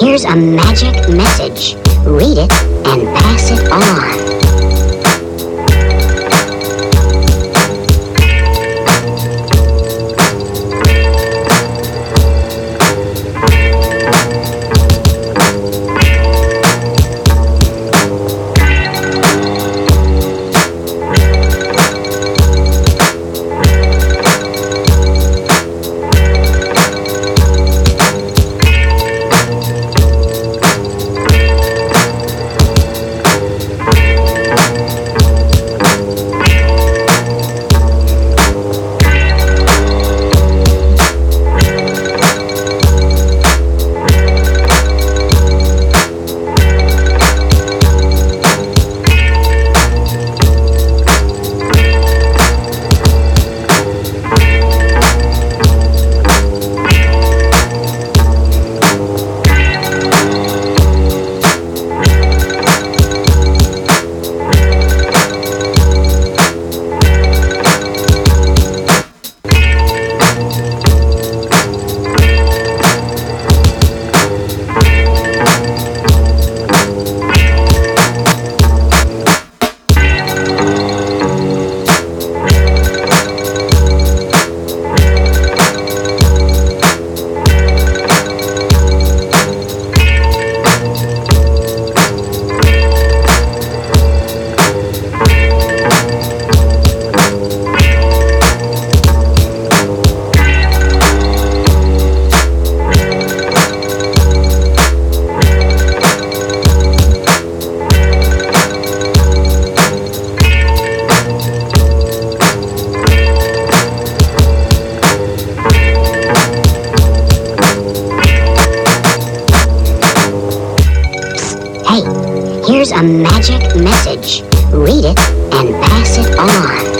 Here's a magic message. Here's a magic message. Read it and pass it on.